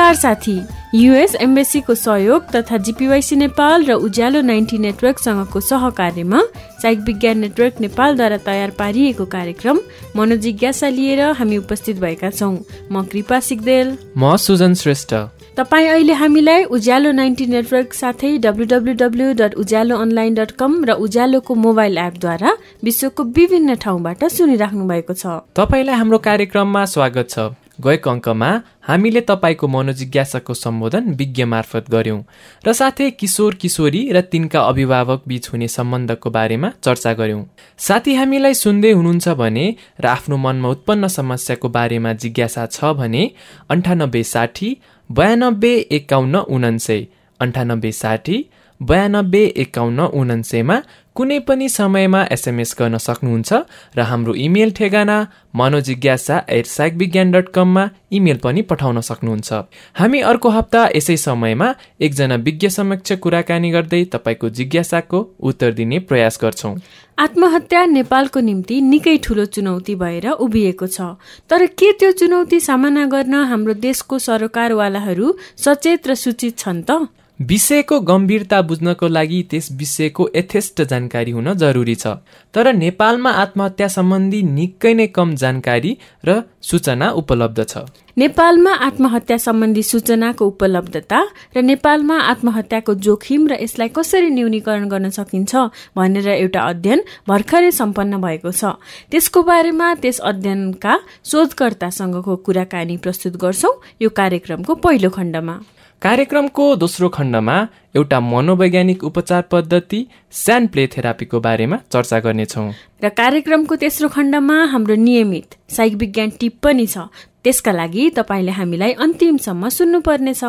नमस्कार साथी युएस एम्बेसीको सहयोग तथा जिपिवाइसी नेपाल र उज्यालो नाइन्टी नेटवर्कसँगको सहकार्यमा साइक विज्ञान नेटवर्क नेपालद्वारा तयार पारिएको कार्यक्रम मनोजिज्ञासा लिएर हामी उपस्थित भएका छौँ। म कृपा सिक्देल म सुजन श्रेष्ठ। तपाईँ अहिले हामीलाई उज्यालो नाइन्टी नेटवर्क साथै W dot Ujyaalo online dot com र उज्यालोको मोबाइल एपद्वारा विश्वको विभिन्न ठाउँबाट सुनिराख्नु भएको छ। तपाईँलाई हाम्रो कार्यक्रममा स्वागत छ। गएको अङ्कमा हामीले तपाईँको मनोजिज्ञासाको सम्बोधन विज्ञ मार्फत गर्यौं र साथै किशोर किशोरी र तिनका अभिभावक बीच हुने सम्बन्धको बारेमा चर्चा गर्यौं साथी हामीलाई सुन्दै हुनुहुन्छ भने र आफ्नो मनमा उत्पन्न समस्याको बारेमा जिज्ञासा छ भने अन्ठानब्बे साठी बयानब्बे एकाउन्न उनान्सय। अन्ठानब्बे साठी बयानब्बे एकाउन्न उनान्सयमा कुनै पनि समयमा एसएमएस गर्न सक्नुहुन्छ र हाम्रो इमेल ठेगाना Manojigyasa at psych Bigyan dot कममा इमेल पनि पठाउन सक्नुहुन्छ। हामी अर्को हप्ता यसै समयमा एकजना विज्ञ समक्ष कुराकानी गर्दै तपाईँको जिज्ञासाको उत्तर दिने प्रयास गर्छौँ। आत्महत्या नेपालको निम्ति निकै ठुलो चुनौती भएर उभिएको छ। तर के त्यो चुनौती सामना गर्न हाम्रो देशको सरकारवालाहरू सचेत र सूचित छन् त? विषयको गम्भीरता बुझ्नको लागि त्यस विषयको यथेष्ट जानकारी हुन जरुरी छ। तर नेपालमा आत्महत्या सम्बन्धी निकै नै कम जानकारी र सूचना उपलब्ध छ। नेपालमा आत्महत्या सम्बन्धी सूचनाको उपलब्धता र नेपालमा आत्महत्याको जोखिम र यसलाई कसरी न्यूनीकरण गर्न सकिन्छ भनेर एउटा अध्ययन भर्खरै सम्पन्न भएको छ। त्यसको बारेमा त्यस अध्ययनका शोधकर्तासँगको कुराकानी प्रस्तुत गर्छौ यो कार्यक्रमको पहिलो खण्डमा। कार्यक्रमको दोस्रो खण्डमा एउटा मनोवैज्ञानिक उपचार पद्धति स्यान प्ले थेरापीको बारेमा चर्चा गर्नेछौँ। र कार्यक्रमको तेस्रो खण्डमा हाम्रो नियमित साइक विज्ञान टिप पनि छ। त्यसका लागि तपाईँले हामीलाई अन्तिमसम्म सुन्नुपर्नेछ।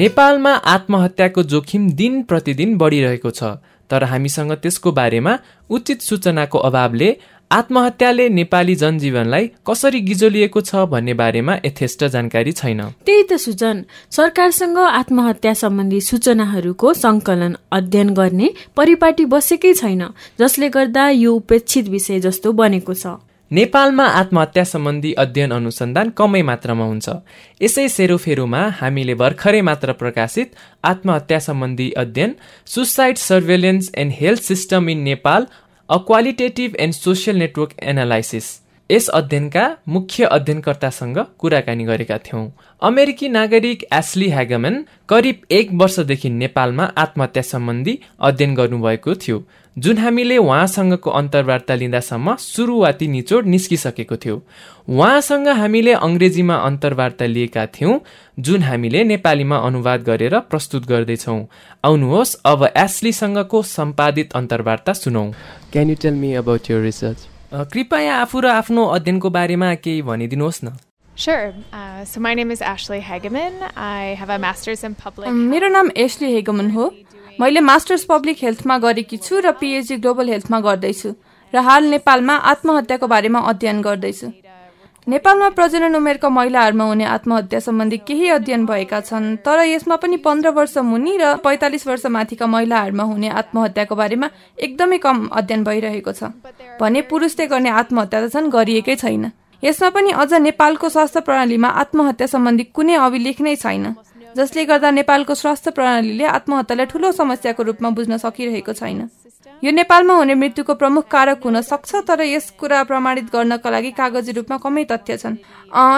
नेपालमा आत्महत्याको जोखिम दिन प्रतिदिन बढिरहेको छ तर हामीसँग त्यसको बारेमा उचित सूचनाको अभावले आत्महत्याले नेपाली जनजीवनलाई कसरी गिजोलिएको छ भन्ने बारेमा यथेष्ट जानकारी छैन। त्यही त सुजन सरकारसँग आत्महत्या सम्बन्धी सूचनाहरूको संकलन अध्ययन गर्ने परिपाटी बसेकै छैन जसले गर्दा यो उपेक्षित विषय जस्तो बनेको छ। नेपालमा आत्महत्या सम्बन्धी अध्ययन अनुसन्धान कमै मात्रामा हुन्छ। यसै सेरोफेरोमा हामीले भर्खरै मात्र प्रकाशित आत्महत्या सम्बन्धी अध्ययन suicide surveillance and health system in Nepal a qualitative and social network analysis यस अध्ययनका मुख्य अध्ययनकर्तासँग कुराकानी गरेका थियौँ। अमेरिकी नागरिक एस्ली ह्यागमन करिब एक वर्षदेखि नेपालमा आत्महत्या सम्बन्धी अध्ययन गर्नुभएको थियो जुन हामीले उहाँसँगको अन्तर्वार्ता लिँदासम्म सुरुवाती निचोड निस्किसकेको थियो। उहाँसँग हामीले अङ्ग्रेजीमा अन्तर्वार्ता लिएका थियौँ जुन हामीले नेपालीमा अनुवाद गरेर प्रस्तुत गर्दैछौँ। आउनुहोस् अब एस्लीसँगको सम्पादित अन्तर्वार्ता सुनौ। Can you tell me about research कृपया आफू र आफ्नो अध्ययनको बारेमा केही भनिदिनुहोस् न Sure. Uh, so my name is Ashley Hageman. I have a master's in public. मेरो नाम एस्ली हेगमन हो मैले मास्टर्स पब्लिक हेल्थमा गरेकी छु र पिएचडी ग्लोबल हेल्थमा गर्दैछु र हाल नेपालमा आत्महत्याको बारेमा अध्ययन गर्दैछु नेपालमा प्रजनन उमेरका महिलाहरूमा हुने आत्महत्या सम्बन्धी केही अध्ययन भएका छन् तर यसमा पनि पन्ध्र वर्ष मुनि र पैँतालिस वर्ष माथिका महिलाहरूमा हुने आत्महत्याको बारेमा एकदमै कम अध्ययन भइरहेको छ। भने पुरुषले गर्ने आत्महत्या त झन् गरिएकै छैन। यसमा पनि अझ नेपालको स्वास्थ्य प्रणालीमा आत्महत्या सम्बन्धी कुनै अभिलेख नै छैन जसले गर्दा नेपालको स्वास्थ्य प्रणालीले आत्महत्यालाई ठूलो समस्याको रूपमा बुझ्न सकिरहेको छैन। यो नेपालमा हुने मृत्युको प्रमुख कारक हुन सक्छ तर यस कुरा प्रमाणित गर्नका लागि कागजी रूपमा कमै तथ्य छन्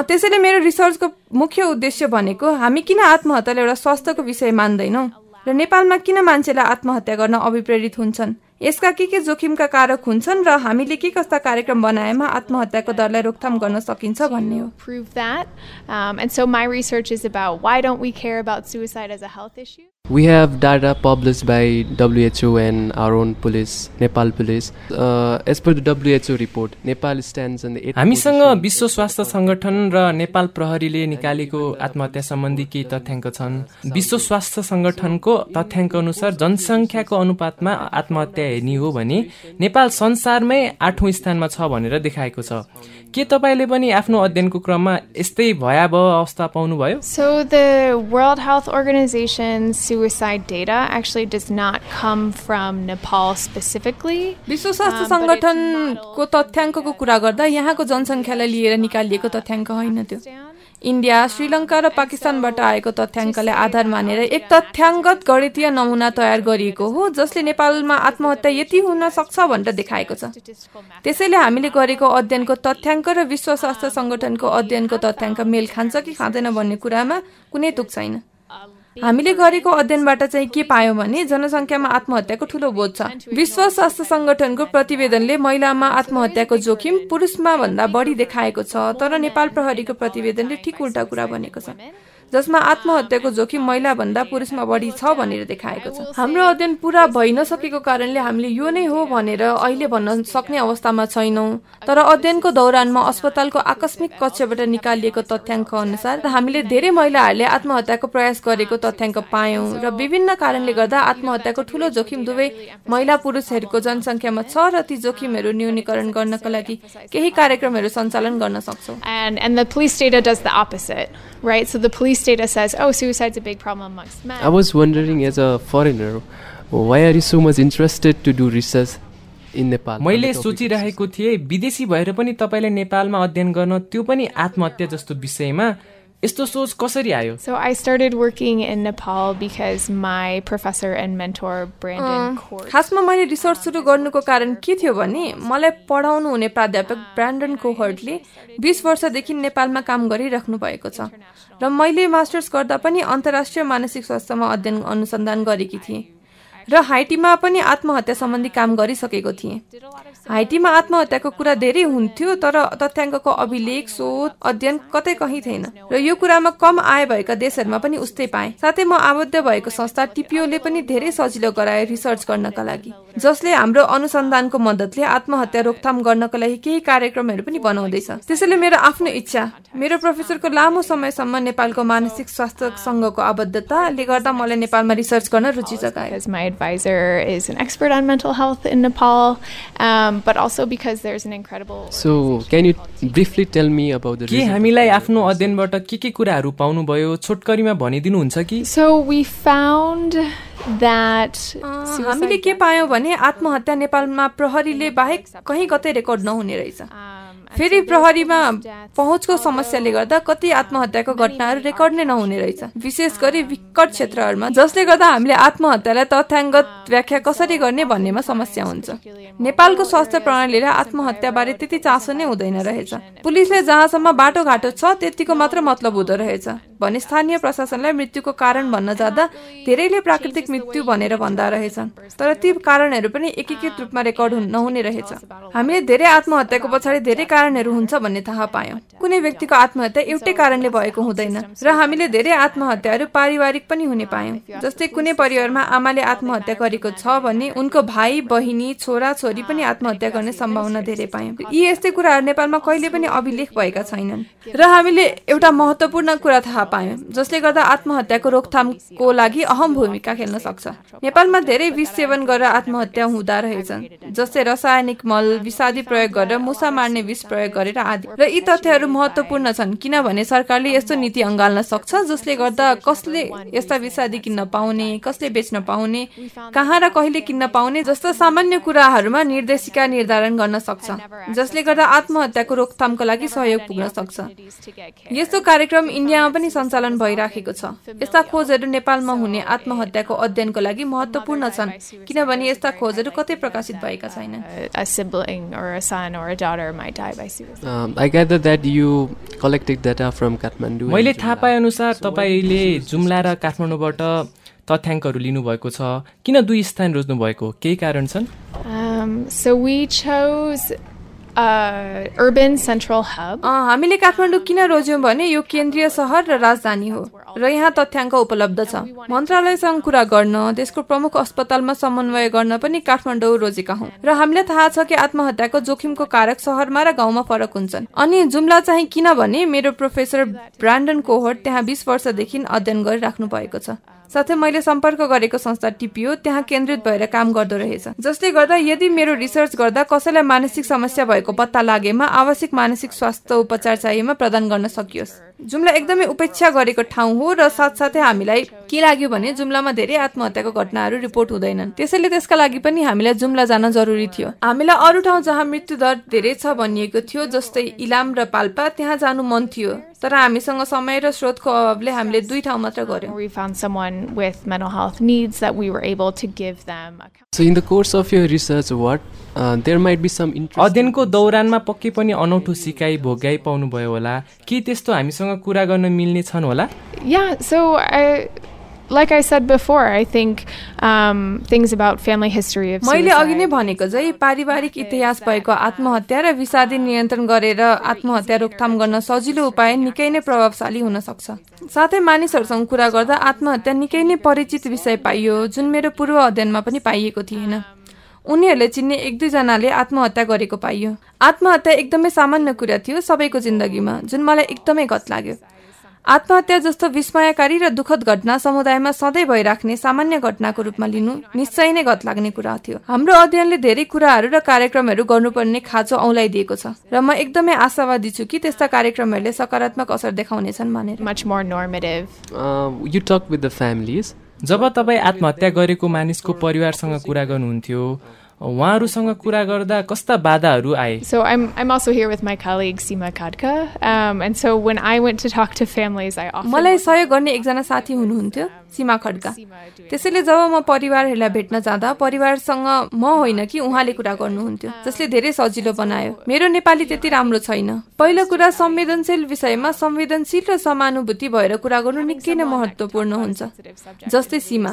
त्यसैले मेरो रिसर्चको मुख्य उद्देश्य भनेको हामी किन आत्महत्यालाई एउटा स्वास्थ्यको विषय मान्दैनौँ र नेपालमा किन मान्छेलाई आत्महत्या गर्न अभिप्रेरित हुन्छन् यसका के के जोखिमका कारक हुन्छन् र हामीले के कस्ता कार्यक्रम बनाएमा आत्महत्याको दरलाई रोकथाम गर्न सकिन्छ भन्ने हो that. Um, and so my research is about why don't we care about suicide as a health issue? We have data published by WHO and our own police, Nepal police. Uh, as per the WHO report, Nepal stands on the eighth हामीसँग. विश्व स्वास्थ्य संगठन र नेपाल प्रहरीले निकालेको आत्महत्या सम्बन्धी केही तथ्याङ्क छन् विश्व स्वास्थ्य संगठनको तथ्याङ्क अनुसार जनसङ्ख्याको अनुपातमा आत्महत्या हेर्ने हो भने नेपाल संसारमै आठौँ स्थानमा छ भनेर देखाएको छ के तपाईँले पनि आफ्नो अध्ययनको क्रममा यस्तै भयावह अवस्था पाउनुभयो So, the World Health Organization's suicide data actually does not come from Nepal specifically. विश्व स्वास्थ्य Um, it's सङ्गठनको तथ्याङ्कको कुरा गर्दा यहाँको जनसङ्ख्यालाई लिएर निकालिएको तथ्याङ्क होइन त्यो। इन्डिया श्रीलङ्का र पाकिस्तानबाट आएको तथ्याङ्कलाई आधार मानेर एक तथ्याङ्गत गणितीय नमुना तयार गरिएको हो जसले नेपालमा आत्महत्या यति हुन सक्छ भनेर देखाएको छ। त्यसैले हामीले गरेको अध्ययनको तथ्याङ्क र विश्व स्वास्थ्य सङ्गठनको अध्ययनको तथ्याङ्क मेल खान्छ कि खाँदैन भन्ने कुरामा कुनै तुक छैन। हामीले गरेको अध्ययनबाट चाहिँ के पायौँ भने जनसङ्ख्यामा आत्महत्याको ठूलो बोझ छ। विश्व स्वास्थ्य सङ्गठनको प्रतिवेदनले महिलामा आत्महत्याको जोखिम पुरुषमा भन्दा बढी देखाएको छ तर नेपाल प्रहरीको प्रतिवेदनले ठिक उल्टा कुरा भनेको छ। जसमा आत्महत्याको जोखिम महिला भन्दा पुरुषमा बढी छ भनेर देखाएको छ। हाम्रो अध्ययन पूरा भइ नसकेको कारणले हामीले यो नै हो भनेर अहिले भन्न सक्ने अवस्थामा छैनौँ। तर अध्ययनको दौरानमा अस्पतालको आकस्मिक कक्षबाट निकालिएको तथ्याङ्क अनुसार हामीले धेरै महिलाहरूले आत्महत्याको प्रयास गरेको तथ्याङ्क पायौँ र विभिन्न कारणले गर्दा आत्महत्याको ठूलो जोखिम दुवै महिला पुरुषहरूको जनसङ्ख्यामा छ र ती जोखिमहरू न्यूनीकरण गर्नका लागि केही कार्यक्रमहरू सञ्चालन गर्न सक्छौँ। Right? So the police data says, oh, suicide's a big problem amongst men. I was wondering, as a foreigner, why are you so much interested to do research in Nepal? on मैले? सोचिरहेको थिएँ विदेशी भएर पनि तपाईँले नेपालमा अध्ययन गर्न त्यो पनि आत्महत्या जस्तो विषयमा यस्तो सोच कसरी आयो I started working in Nepal because my professor and mentor, Brandon Court. खासमा मैले रिसर्च सुरु गर्नुको कारण के थियो भने मलाई पढाउनु हुने प्राध्यापक ब्रान्डन कोहर्टले बिस वर्षदेखि नेपालमा काम गरिराख्नु भएको छ। र मैले मास्टर्स गर्दा पनि अन्तर्राष्ट्रिय मानसिक स्वास्थ्यमा अध्ययन अनुसन्धान गरेकी थिएँ। र हाइटीमा पनि आत्महत्या सम्बन्धी काम गरिसकेको थिएँ। हाइटीमा आत्महत्याको कुरा धेरै हुन्थ्यो तर तथ्याङ्कको अभिलेख शोध अध्ययन कतै कहीँ थिएन। र यो कुरामा कम आय भएका देशहरूमा पनि उस्तै पाएँ। साथै म आबद्ध भएको संस्था टिपिओले पनि धेरै सजिलो गराए रिसर्च गर्नका लागि जसले हाम्रो अनुसन्धानको मद्दतले आत्महत्या रोकथाम गर्नका लागि केही कार्यक्रमहरू पनि बनाउँदैछ। त्यसैले मेरो आफ्नो इच्छा मेरो प्रोफेसरको लामो समयसम्म नेपालको मानसिक स्वास्थ्य सङ्घको आबद्धताले गर्दा मलाई नेपालमा रिसर्च गर्न रुचि जगायो। Um, but also because there's an incredible. So, can you briefly tell me about the के? हामीलाई आफ्नो अध्ययनबाट के के कुराहरू पाउनुभयो छोटकरीमा भनिदिनुहुन्छ कि So we found that हामीले के पायौँ भने आत्महत्या नेपालमा प्रहरीले बाहेक कहीँ कतै रेकर्ड नहुने रहेछ फेरि प्रहरीमा पहुँचको समस्याले गर्दा कति आत्महत्याको घटनाहरू रेकर्ड नै नहुने रहेछ। विशेष गरी विकट क्षेत्रहरूमा जसले गर्दा हामीले आत्महत्यालाई तथ्याङ्गत व्याख्या कसरी गर्ने भन्नेमा समस्या हुन्छ। नेपालको स्वास्थ्य प्रणालीलाई आत्महत्याबारे त्यति चासो नै हुँदैन रहेछ। पुलिसले जहाँसम्म बाटोघाटो छ त्यतिको मात्र मतलब हुँदो रहेछ। भने स्थानीय प्रशासनलाई मृत्युको कारण भन्न जाँदा धेरैले प्राकृतिक मृत्यु भनेर भन्दा रहेछन् तर ती कारणहरू पनि एकीकृत रूपमा रेकर्ड हुन- नहुने रहेछ। हामीले धेरै आत्महत्याको पछाडि धेरै कारणहरू हुन्छ भन्ने थाहा पायौँ। कुनै व्यक्तिको आत्महत्या एउटै कारणले भएको हुँदैन र हामीले धेरै आत्महत्याहरू पारिवारिक पनि हुने पायौँ। जस्तै कुनै परिवारमा आमाले आत्महत्या गरेको छ भने उनको भाइ बहिनी छोरा छोरी पनि आत्महत्या गर्ने सम्भावना धेरै पायौँ। यी यस्तै कुराहरू नेपालमा कहिले पनि अभिलेख भएका छैनन् र हामीले एउटा महत्वपूर्ण कुरा थाहा पायौँ जसले गर्दा आत्महत्याको रोकथामको लागि अहम भूमिका खेल्न सक्छ। नेपालमा धेरै विष सेवन गरेर आत्महत्या हुँदा रहेछन् जस्तै रासायनिक मल विषादी प्रयोग गरेर मुसा मार्ने विष प्रयोग गरेर आदि र यी तथ्यहरू महत्वपूर्ण छन्। किनभने सरकारले यस्तो नीति अँगाल्न सक्छ जसले गर्दा कसले यस्ता विषादी किन्न पाउने कसले बेच्न पाउने कहाँ र कहिले किन्न पाउने जस्ता सामान्य कुराहरूमा निर्देशिका निर्धारण गर्न सक्छ। जसले गर्दा आत्महत्याको रोकथामको लागि सहयोग पुग्न सक्छ। यस्तो कार्यक्रम इन्डियामा पनि सञ्चालन भइराखेको छ। यस्ता खोजहरू नेपालमा हुने आत्महत्याको अध्ययनको लागि महत्वपूर्ण छन्। किनभने यस्ता खोजहरू कतै प्रकाशित भएका छैनन्। मैले थाहा पाएअनुसार तपाईँले जुम्ला र काठमाडौँबाट तथ्याङ्कहरू लिनुभएको छ। किन दुई स्थान रोज्नु भएको केही कारण छन्? A urban central hub. अँ, हामीले काठमाडौँ किन रोज्यौँ भने यो केन्द्रीय सहर र राजधानी हो र यहाँ तथ्याङ्क उपलब्ध छ। मन्त्रालयसँग कुरा गर्न देशको प्रमुख अस्पतालमा समन्वय गर्न पनि काठमाडौँ रोजेका हौँ र हामीलाई थाहा छ कि आत्महत्याको जोखिमको कारक सहरमा र गाउँमा फरक हुन्छन्। अनि जुम्ला चाहिँ किनभने मेरो प्रोफेसर ब्रान्डन कोहट त्यहाँ बिस वर्षदेखि अध्ययन गरिराख्नु भएको छ। साथै मैले सम्पर्क गरेको संस्था टिपियो त्यहाँ केन्द्रित भएर काम गर्दो रहेछ। जसले गर्दा यदि मेरो रिसर्च गर्दा कसैलाई मानसिक समस्या भएको पत्ता लागेमा आवश्यक मानसिक स्वास्थ्य उपचार चाहिएमा प्रदान गर्न सकियोस्। जुम्ला एकदमै उपेक्षा गरेको ठाउँ हो र साथसाथै हामीलाई के लाग्यो भने जुम्लामा धेरै आत्महत्याको घटनाहरू रिपोर्ट हुँदैनन्। त्यसैले त्यसका लागि पनि हामीलाई जुम्ला जान जरुरी थियो। हामीलाई अरू ठाउँ जहाँ मृत्यु दर धेरै छ भनिएको थियो जस्तै इलाम र पाल्पा त्यहाँ जानु मन थियो। तर हामीसँग समय र स्रोतको अभावले हामीले दुई ठाउँ मात्र गर्यौँ। Uh. अध्ययनको दौरानमा पक्कै पनि अनौठो सिकाइ भोगाइ पाउनुभयो होला। के त्यस्तो हामीसँग कुरा गर्न मिल्ने छन् होला? Like I said before, I think um, things about family history of मैले अघि नै. भनेको चाहिँ पारिवारिक इतिहास भएको आत्महत्या र विषादी नियन्त्रण गरेर आत्महत्या रोकथाम गर्न सजिलो उपाय निकै नै प्रभावशाली हुन सक्छ। साथै मानिसहरूसँग कुरा गर्दा आत्महत्या निकै नै परिचित विषय पाइयो जुन मेरो पूर्व अध्ययनमा पनि पाइएको थिएन। उनीहरूले चिन्ने एक दुईजनाले आत्महत्या गरेको पाइयो। आत्महत्या एकदमै सामान्य कुरा थियो सबैको जिन्दगीमा जुन मलाई एकदमै गत लाग्यो। आत्महत्या जस्तो विस्मयकारी र दुःखद घटना समुदायमा सधैँ भइराख्ने सामान्य घटनाको रूपमा लिनु निश्चय नै गत लाग्ने कुरा थियो। हाम्रो अध्ययनले धेरै कुराहरू र कार्यक्रमहरू गर्नुपर्ने खाँचो औलाइदिएको छ र म एकदमै आशावादी छु कि त्यस्ता कार्यक्रमहरूले सकारात्मक असर देखाउनेछन् भनेर। Uh. जब तपाईँ आत्महत्या गरेको मानिसको परिवारसँग कुरा गर्नुहुन्थ्यो उहाँहरूसँग कुरा गर्दा कस्ता बाधाहरू आए So I'm I'm also here with my colleague Sima Kadka, um, and so when I went to talk to families, I often मलाई सहयोग गर्ने एकजना साथी हुनुहुन्थ्यो सीमा खड्का। त्यसैले जब म परिवारहरूलाई भेट्न जाँदा परिवारसँग म होइन कि उहाँले कुरा गर्नुहुन्थ्यो जसले धेरै सजिलो बनायो। मेरो नेपाली त्यति राम्रो छैन। पहिलो कुरा संवेदनशील विषयमा संवेदनशील र समानुभूति भएर कुरा गर्नु निकै नै महत्वपूर्ण हुन्छ। जस्तै सीमा।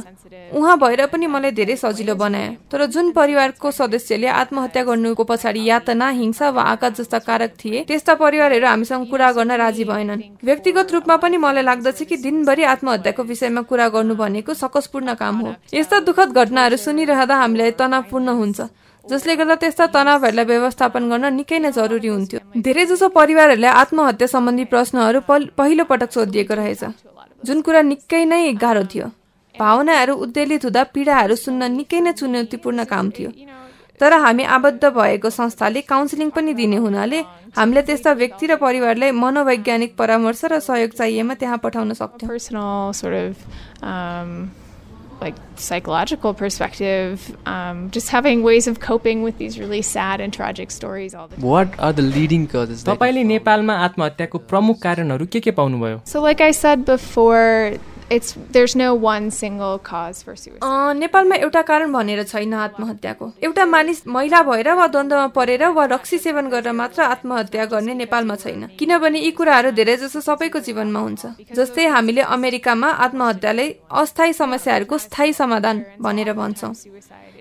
उहाँ भएर पनि मलाई धेरै सजिलो बनायो। तर जुन परिवारको सदस्यले आत्महत्या गर्नुको पछाडि यातना हिंसा वा आघात जस्ता कारक थिए त्यस्ता परिवारहरू हामीसँग कुरा गर्न राजी भएनन्। व्यक्तिगत रूपमा पनि मलाई लाग्दछ कि दिनभरि आत्महत्याको विषयमा कुरा गर्नु भनेको सकसपूर्ण काम हो। यस्ता दुःखद घटनाहरू सुनिरहँदा हामीलाई तनावपूर्ण हुन्छ। जसले गर्दा त्यस्ता तनावहरूलाई व्यवस्थापन गर्न निकै नै जरुरी हुन्थ्यो। धेरै जसो परिवारहरूले आत्महत्या सम्बन्धी प्रश्नहरू पहिलो पटक सोधिएको रहेछ। जुन कुरा निकै नै गाह्रो थियो। भावनाहरू उद्वेलित हुँदा पीडाहरू सुन्न निकै नै चुनौतीपूर्ण काम थियो। तर हामी आबद्ध भएको संस्थाले काउन्सिलिङ पनि दिने हुनाले हामीले त्यस्ता व्यक्ति र परिवारलाई मनोवैज्ञानिक परामर्श र सहयोग चाहिएमा त्यहाँ पठाउन सक्थ्यौँ um, like psychological perspective, um, just having ways of coping with these really sad and tragic stories all the time. What are the leading causes? तपाईँले नेपालमा आत्महत्याको प्रमुख कारणहरू के के पाउनुभयो So, like I said before, there's no one single cause for suicide. अँ, नेपालमा एउटा कारण भनेर छैन आत्महत्याको। एउटा मानिस महिला भएर वा द्वन्द्वमा परेर वा रक्सी सेवन गरेर मात्र आत्महत्या गर्ने नेपालमा छैन। किनभने यी कुराहरू धेरै जसो सबैको जीवनमा हुन्छ। जस्तै हामीले अमेरिकामा आत्महत्यालाई अस्थायी समस्याहरूको स्थायी समाधान भनेर भन्छौँ।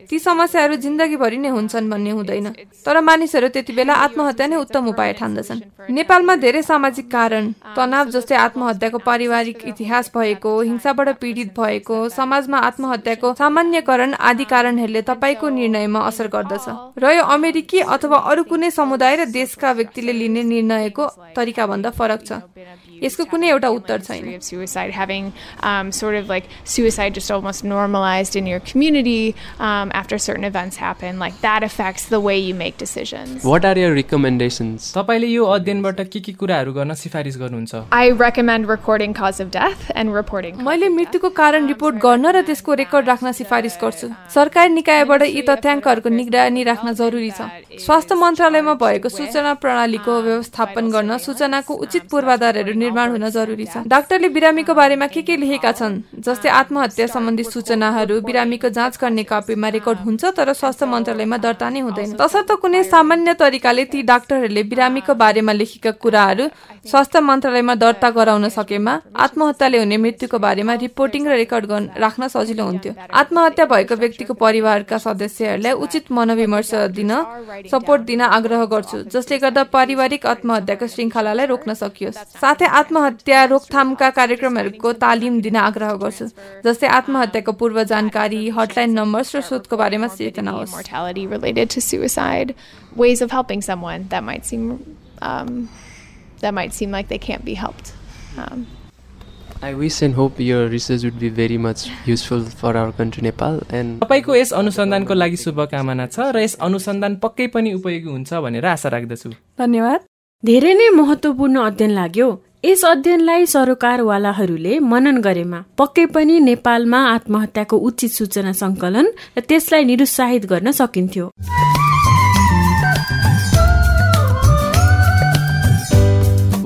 ती समस्याहरू जिन्दगीभरि नै हुन्छन् भन्ने हुँदैन। तर मानिसहरू त्यति बेला आत्महत्या नै उत्तम उपाय ठान्दछन्। नेपालमा धेरै सामाजिक कारण तनाव जस्तै आत्महत्याको पारिवारिक इतिहास भएको हिंसाबाट पीडित भएको समाजमा आत्महत्याको सामान्यकरण आदि कारणहरूले तपाईँको निर्णयमा असर गर्दछ र यो अमेरिकी अथवा अरू कुनै समुदाय र देशका व्यक्तिले लिने निर्णयको तरिका भन्दा फरक छ यसको कुनै एउटा उत्तर छैन History of suicide, having um, sort of like suicide just almost normalized in your community um, after certain events happen, like that affects the way you make decisions. What are your recommendations? तपाईँले यो अध्ययनबाट के के कुराहरू गर्न सिफारिस गर्नुहुन्छ I recommend recording cause of death and reporting. मैले मृत्युको कारण रिपोर्ट गर्न र त्यसको रेकर्ड राख्न सिफारिस गर्छु। सरकारी निकायबाट यी तथ्याङ्कहरूको निगरानी राख्न जरुरी छ। स्वास्थ्य मन्त्रालयमा भएको सूचना प्रणालीको व्यवस्थापन गर्न सूचनाको उचित पूर्वाधारहरू निर्माण हुन जरुरी छ। डाक्टरले बिरामीको बारेमा के के लेखेका छन्? जस्तै आत्महत्या सम्बन्धी सूचनाहरू बिरामीको जाँच गर्ने कपीमा रेकर्ड हुन्छ तर स्वास्थ्य मन्त्रालयमा दर्ता नै हुँदैन। तसर्थ कुनै सामान्य तरिकाले ती डाक्टरहरूले बिरामीको बारेमा लेखेका कुराहरू स्वास्थ्य मन्त्रालयमा दर्ता गराउन सकेमा आत्महत्याले हुने मृत्युको बारेमा रिपोर्टिङ र रेकर्ड राख्न सजिलो हुन्थ्यो आत्महत्या भएको व्यक्तिको परिवारका सदस्यहरूलाई उचित मनोविमर्श दिन सपोर्ट दिन आग्रह गर्छु जसले गर्दा पारिवारिक आत्महत्याको श्रृङ्खलालाई रोक्न सकियोस् साथै आत्महत्या रोकथामका कार्यक्रमहरूको तालिम दिन आग्रह गर्छु जस्तै आत्महत्याको पूर्व जानकारी हटलाइन नम्बर्स र शोधको बारेमा चेतना होस् um, that might seem like they can't be helped. Um, I wish and hope your research would be very much useful for our country, Nepal. And तपाईँको यस अनुसन्धानको लागि शुभकामना छ र यस अनुसन्धान पक्कै पनि उपयोगी हुन्छ भनेर आशा राख्दछु। धन्यवाद। धेरै नै महत्वपूर्ण अध्ययन लाग्यो। यस अध्ययनलाई सरोकारवालाहरूले मनन गरेमा पक्कै पनि नेपालमा आत्महत्याको उचित सूचना संकलन र त्यसलाई निरुत्साहित गर्न सकिन्थ्यो।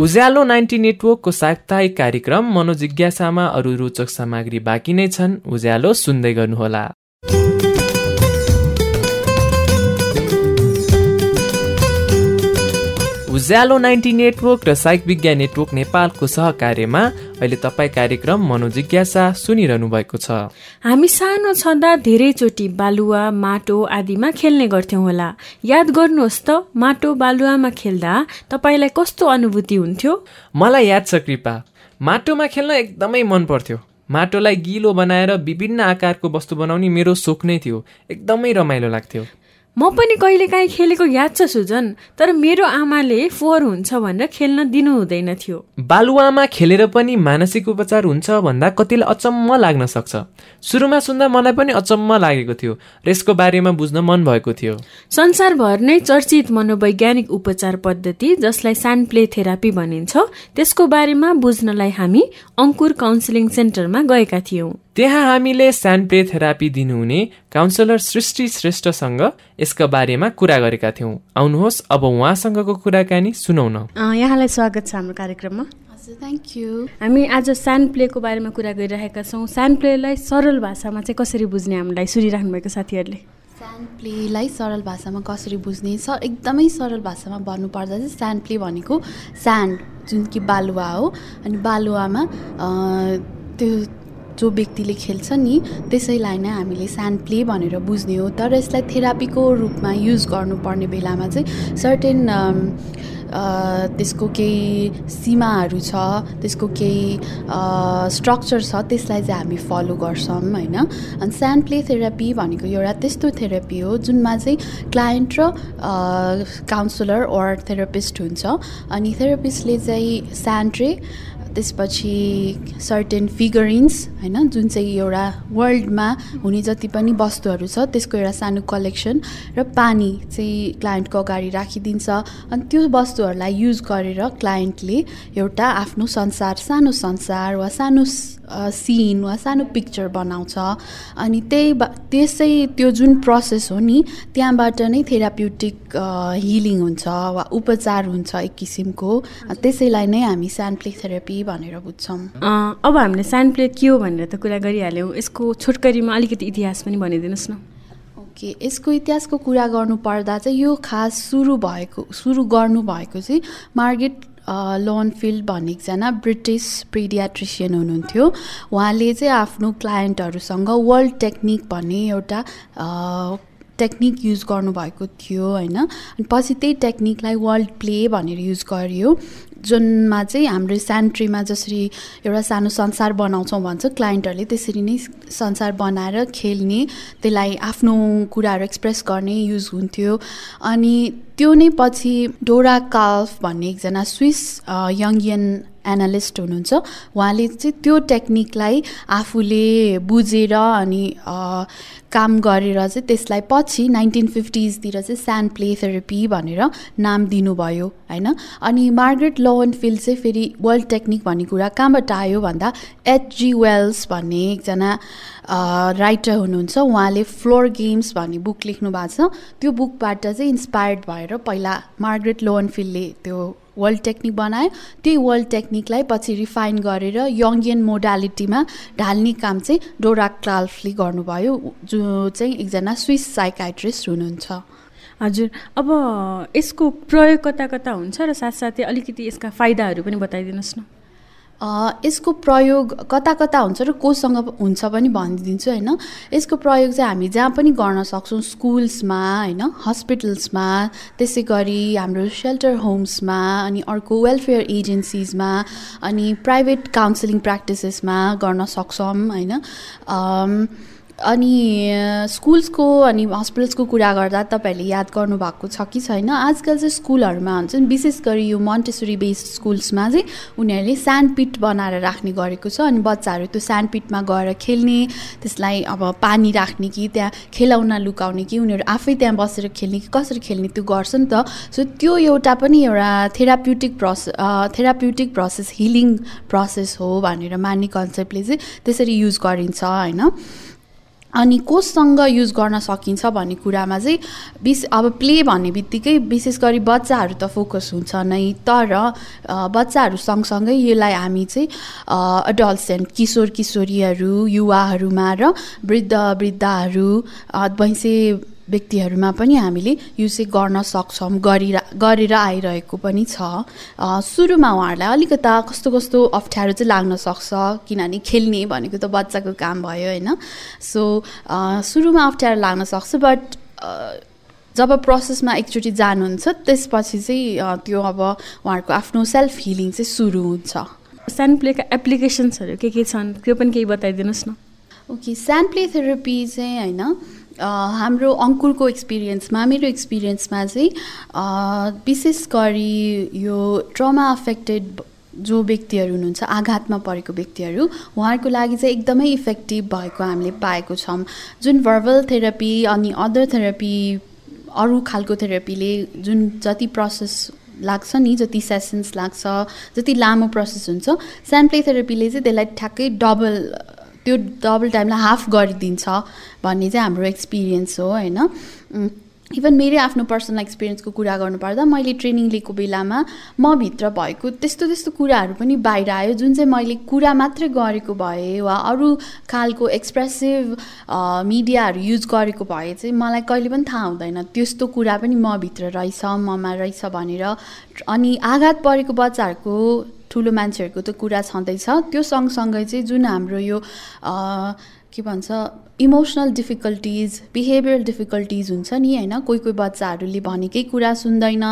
उज्यालो नाइन्टी नेटवर्कको साप्ताहिक कार्यक्रम मनोजिज्ञासामा अरू रोचक सामग्री बाँकी नै छन्। उज्यालो सुन्दै गर्नुहोला। उज्यालो नाइन्टी नेटवर्क र साइक विज्ञान नेटवर्क नेपालको सहकार्यमा अहिले तपाईँ कार्यक्रम मनोजिज्ञासा सुनिरहनु भएको छ। हामी सानो छँदा धेरैचोटि बालुवा माटो आदिमा खेल्ने गर्थ्यौँ होला। याद गर्नुहोस् त माटो बालुवामा खेल्दा तपाईँलाई कस्तो अनुभूति हुन्थ्यो? मलाई याद छ कृपा। माटोमा खेल्न एकदमै मन पर्थ्यो। माटोलाई गिलो बनाएर विभिन्न आकारको वस्तु बनाउने मेरो सोख नै थियो। एकदमै रमाइलो लाग्थ्यो। म पनि कहिलेकाहीँ खेलेको याद छ सुजन तर मेरो आमाले फोहोर हुन्छ भनेर खेल्न दिनु हुँदैन थियो। बालुवामा खेलेर पनि मानसिक उपचार हुन्छ भन्दा कतिलाई अचम्म लाग्न सक्छ। सुरुमा सुन्दा मलाई पनि अचम्म लागेको थियो। र यसको बारेमा बुझ्न मन भएको थियो। संसारभर नै चर्चित मनोवैज्ञानिक उपचार पद्धति जसलाई सानप्ले थेरापी भनिन्छ त्यसको बारेमा बुझ्नलाई हामी अङ्कुर काउन्सिलिङ सेन्टरमा गएका थियौँ। त्यहाँ हामीले स्यान्प्ले थेरापी दिनुहुने काउन्सिलर सृष्टि श्रेष्ठसँग यसका बारेमा कुरा गरेका थियौँ। आउनुहोस् अब उहाँसँगको कुराकानी सुनौ न यहाँलाई स्वागत छ हाम्रो कार्यक्रममा। हजुर थ्याङ्क यू हामी आज सान प्लेको बारेमा कुरा गरिरहेका छौँ। सान प्लेलाई सरल भाषामा चाहिँ कसरी बुझ्ने हामीलाई सुनिराख्नु भएको साथीहरूले? स्यान्ड प्लेलाई सरल भाषामा कसरी बुझ्ने? स एकदमै सरल भाषामा भन्नुपर्दा चाहिँ स्यान्ड प्ले भनेको स्यान्ड जुन कि बालुवा हो। अनि बालुवामा त्यो जो व्यक्तिले खेल्छ नि त्यसैलाई नै हामीले स्यान्ड प्ले भनेर बुझ्ने हो। तर यसलाई थेरापीको रूपमा युज गर्नुपर्ने बेलामा चाहिँ सर्टेन त्यसको केही सीमाहरू छ त्यसको केही स्ट्रक्चर छ त्यसलाई चाहिँ हामी फलो गर्छौँ होइन? अनि स्यान्ड प्ले थेरापी भनेको एउटा त्यस्तो थेरापी हो जुनमा चाहिँ क्लायन्ट र काउन्सिलर ओर थेरापिस्ट हुन्छ। अनि थेरापिस्टले चाहिँ स्यान्ड रे त्यसपछि सर्टेन फिगरिन्स होइन जुन चाहिँ एउटा वर्ल्डमा हुने जति पनि वस्तुहरू छ त्यसको एउटा सानो कलेक्सन र पानी चाहिँ क्लायन्टको अगाडि राखिदिन्छ। अनि त्यो वस्तुहरूलाई युज गरेर क्लायन्टले एउटा आफ्नो संसार सानो संसार वा सानो सिन वा सानो पिक्चर बनाउँछ। अनि त्यही बा त्यसै त्यो जुन प्रोसेस हो नि त्यहाँबाट नै थेराप्युटिक हिलिङ हुन्छ वा उपचार हुन्छ एक किसिमको। त्यसैलाई नै हामी सानप्ले थेरापी भनेर बुझ्छौँ। अब हामीले सानप्ले के हो भनेर त कुरा गरिहाल्यौँ। यसको छोटकरीमा अलिकति इतिहास पनि भनिदिनुहोस् न। ओके यसको इतिहासको कुरा गर्नुपर्दा चाहिँ यो खास सुरु भएको सुरु गर्नुभएको चाहिँ मार्गेट लोनफिल्ड भन्ने एकजना ब्रिटिस प्रिडियाट्रिसियन हुनुहुन्थ्यो। उहाँले चाहिँ आफ्नो क्लायन्टहरूसँग वर्ल्ड टेक्निक भन्ने एउटा टेक्निक युज गर्नुभएको थियो होइन। अनि पछि त्यही टेक्निकलाई वर्ल्ड प्ले भनेर युज गरियो जुनमा चाहिँ हाम्रो सेन्ट्रीमा जसरी एउटा सानो संसार बनाउँछौँ भन्छ क्लाइन्टहरूले त्यसरी नै संसार बनाएर खेल्ने त्यसलाई आफ्नो कुराहरू एक्सप्रेस गर्ने युज हुन्थ्यो। अनि त्यो नै पछि डोरा काल्फ भन्ने एकजना स्विस यङ्गियन एनालिस्ट हुनुहुन्छ। उहाँले चाहिँ त्यो टेक्निकलाई आफूले बुझेर अनि काम गरेर चाहिँ त्यसलाई पछि नाइन्टिन फिफ्टिजतिर चाहिँ स्यान्ड प्ले थेरापी भनेर नाम दिनुभयो होइन। अनि मार्ग्रेट फिल्ड चाहिँ फेरि वर्ल्ड टेक्निक भन्ने कुरा कहाँबाट आयो भन्दा एचजी वेल्स भन्ने एकजना राइटर हुनुहुन्छ। उहाँले फ्लोर गेम्स भन्ने बुक लेख्नु भएको छ। त्यो बुकबाट चाहिँ इन्सपायर्ड भएर पहिला मार्ग्रेट लोवन फिल्डले त्यो वर्ल्ड टेक्निक बनायो। त्यही वर्ल्ड टेक्निकलाई पछि रिफाइन गरेर यङ्गियन मोडालिटीमा ढाल्ने काम चाहिँ डोरा क्लाल्फले गर्नुभयो। जो चाहिँ एकजना स्विस साइकाइट्रिस्ट हुनुहुन्छ। हजुर। अब यसको प्रयोग कता कता हुन्छ र साथसाथै अलिकति यसका फाइदाहरू पनि बताइदिनुहोस् न। यसको प्रयोग कता कता हुन्छ र कोसँग हुन्छ पनि भनिदिन्छु होइन। यसको प्रयोग चाहिँ हामी जहाँ पनि गर्न सक्छौँ स्कुल्समा होइन हस्पिटल्समा त्यसै गरी हाम्रो सेल्टर होम्समा अनि अर्को वेलफेयर एजेन्सिजमा अनि प्राइभेट काउन्सिलिङ प्र्याक्टिसेसमा गर्न सक्छौँ होइन। अनि स्कुल्सको अनि हस्पिटल्सको कुरा गर्दा तपाईँहरूले याद गर्नुभएको छ कि छैन? आजकल चाहिँ स्कुलहरूमा हुन्छ नि विशेष गरी यो मन्टेसरी बेस्ड स्कुल्समा चाहिँ उनीहरूले स्यान्ड पिट बनाएर राख्ने गरेको छ अनि बच्चाहरू त्यो स्यान्ड पिटमा गएर खेल्ने त्यसलाई अब पानी राख्ने कि त्यहाँ खेलाउन लुकाउने कि उनीहरू आफै त्यहाँ बसेर खेल्ने कि कसरी खेल्ने त्यो गर्छ नि त। सो त्यो एउटा पनि एउटा therapeutic process therapeutic process healing process हो भनेर मान्ने कन्सेप्टले चाहिँ त्यसरी युज गरिन्छ होइन? अनि कोसँग युज गर्न सकिन्छ भन्ने कुरामा चाहिँ विश अब प्ले भन्ने बित्तिकै विशेष गरी बच्चाहरू त फोकस हुन्छ नै तर बच्चाहरू सँगसँगै यसलाई हामी चाहिँ एडल्सेन्ट किशोर किशोरीहरू युवाहरूमा र वृद्ध वृद्धाहरू भैँसे व्यक्तिहरूमा पनि हामीले यो चाहिँ गर्न सक्छौँ गरिरा गरेर आइरहेको पनि छ। सुरुमा उहाँहरूलाई अलिकता कस्तो कस्तो अप्ठ्यारो चाहिँ लाग्न सक्छ किनभने खेल्ने भनेको त बच्चाको काम भयो होइन? सो सुरुमा अप्ठ्यारो लाग्न सक्छ बट जब प्रोसेसमा एकचोटि जानुहुन्छ त्यसपछि चाहिँ त्यो अब उहाँहरूको आफ्नो सेल्फ हिलिङ चाहिँ सुरु हुन्छ। सानो प्लेका एप्लिकेसन्सहरू के के छन्? त्यो पनि केही बताइदिनुहोस् न। ओके स्यान्ड प्ले थेरापी चाहिँ होइन हाम्रो अङ्कुरको एक्सपिरियन्समा मेरो एक्सपिरियन्समा चाहिँ विशेष गरी यो ट्रमा अफेक्टेड जो व्यक्तिहरू हुनुहुन्छ आघातमा परेको व्यक्तिहरू उहाँहरूको लागि चाहिँ एकदमै इफेक्टिभ भएको हामीले पाएको छौँ। जुन भर्बल थेरापी अनि अदर थेरापी अरू खालको थेरापीले जुन जति प्रोसेस लाग्छ नि जति सेसन्स लाग्छ जति लामो प्रोसेस हुन्छ स्याम्प्ले थेरापीले चाहिँ त्यसलाई ठ्याक्कै डबल त्यो डबल टाइमलाई हाफ गरिदिन्छ भन्ने चाहिँ हाम्रो एक्सपिरियन्स हो होइन? इभन मेरै आफ्नो पर्सनल एक्सपिरियन्सको कुरा गर्नुपर्दा मैले ट्रेनिङ लिएको बेलामा म भित्र भएको त्यस्तो त्यस्तो कुराहरू पनि बाहिर आयो जुन चाहिँ मैले कुरा मात्रै गरेको भए वा अरू खालको एक्सप्रेसिभ मिडियाहरू युज गरेको भए चाहिँ मलाई कहिले पनि थाहा हुँदैन त्यस्तो कुरा पनि म भित्र रहेछ ममा रहेछ भनेर। अनि आघात परेको बच्चाहरूको ठुलो मान्छेहरूको त कुरा छँदैछ त्यो सँगसँगै चाहिँ जुन हाम्रो यो के भन्छ इमोसनल डिफिकल्टिज बिहेभियरल डिफिकल्टिज हुन्छ नि होइन? कोही कोही बच्चाहरूले भनेकै कुरा सुन्दैन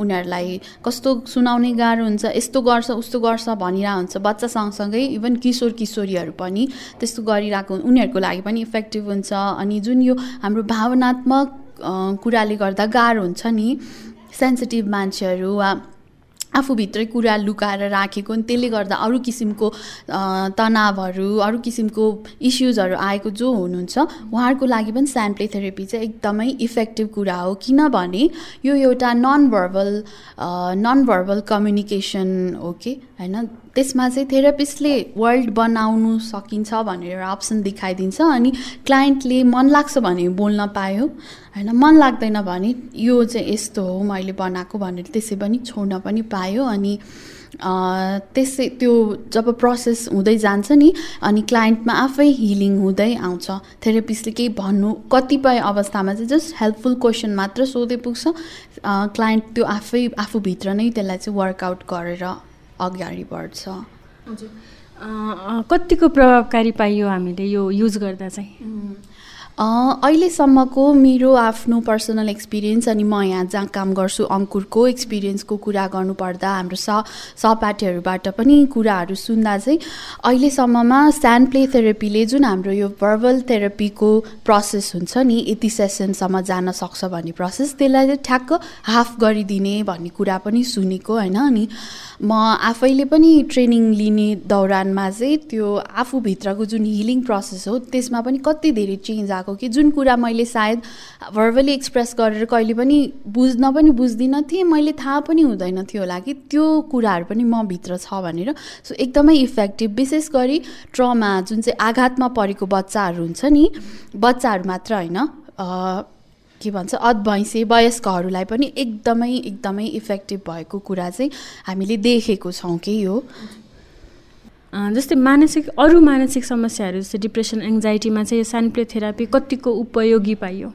उनीहरूलाई कस्तो सुनाउने गाह्रो हुन्छ यस्तो गर्छ उस्तो गर्छ भनिरहेको हुन्छ। बच्चा सँगसँगै इभन किशोर किशोरीहरू पनि त्यस्तो गरिरहेको उनीहरूको लागि पनि इफेक्टिभ हुन्छ। अनि जुन यो हाम्रो भावनात्मक कुराले गर्दा गाह्रो हुन्छ नि सेन्सिटिभ मान्छेहरू वा आफूभित्रै कुरा लुकाएर राखेको अनि त्यसले गर्दा अरू किसिमको तनावहरू अरू किसिमको इस्युजहरू आएको जो हुनुहुन्छ उहाँहरूको लागि पनि स्याम्प्ले थेरेपी चाहिँ एकदमै इफेक्टिभ कुरा हो। किनभने यो एउटा non verbal non verbal communication हो कि होइन? त्यसमा चाहिँ थेरापिस्टले वर्ल्ड बनाउनु सकिन्छ भनेर एउटा अप्सन देखाइदिन्छ अनि क्लाइन्टले मन लाग्छ भने बोल्न पायो। होइन? मन लाग्दैन भने यो चाहिँ यस्तो हो मैले बनाएको भनेर त्यसै पनि छोड्न पनि पायो अनि त्यसै त्यो जब प्रोसेस हुँदै जान्छ नि अनि क्लाइन्टमा आफै हिलिङ हुँदै आउँछ। थेरापिस्टले केही भन्नु कतिपय अवस्थामा चाहिँ जस्ट हेल्पफुल क्वेसन मात्र सोधे पुग्छ क्लाइन्ट त्यो आफै आफूभित्र नै त्यसलाई चाहिँ वर्कआउट गरेर अगाडि बढ्छ। हजुर। कतिको प्रभावकारी पाइयो हामीले यो युज गर्दा चाहिँ? अहिलेसम्मको मेरो आफ्नो पर्सनल एक्सपिरियन्स अनि म यहाँ जहाँ काम गर्छु अङ्कुरको एक्सपिरियन्सको कुरा गर्नुपर्दा हाम्रो स सहपाठीहरूबाट पनि कुराहरू सुन्दा चाहिँ अहिलेसम्ममा स्यान्ड प्ले थेरापीले जुन हाम्रो यो भर्बल थेरापीको प्रोसेस हुन्छ नि यति सेसनसम्म जान सक्छ भन्ने प्रोसेस त्यसलाई चाहिँ ठ्याक्क हाफ गरिदिने भन्ने कुरा पनि सुनेको होइन अनि म आफैले पनि ट्रेनिङ लिने दौरानमा चाहिँ त्यो आफूभित्रको जुन हिलिङ प्रोसेस हो त्यसमा पनि कति धेरै चेन्ज आएको कि जुन कुरा मैले सायद भर्बली एक्सप्रेस गरेर कहिले पनि बुझ्न पनि बुझ्दिनँ थिएँ मैले थाहा पनि हुँदैन थियो होला कि त्यो कुराहरू पनि म भित्र छ भनेर। सो एकदमै इफेक्टिभ विशेष गरी ट्रमा जुन चाहिँ आघातमा परेको बच्चाहरू हुन्छ नि बच्चाहरू मात्र होइन के भन्छ अधभैँसे वयस्कहरूलाई पनि एकदमै एकदमै इफेक्टिभ भएको कुरा चाहिँ हामीले देखेको छौँ कि यो। जस्तै मानसिक अरू मानसिक समस्याहरू जस्तै डिप्रेसन एङ्जाइटीमा चाहिँ यो सानप्ले थेरापी कतिको उपयोगी पाइयो?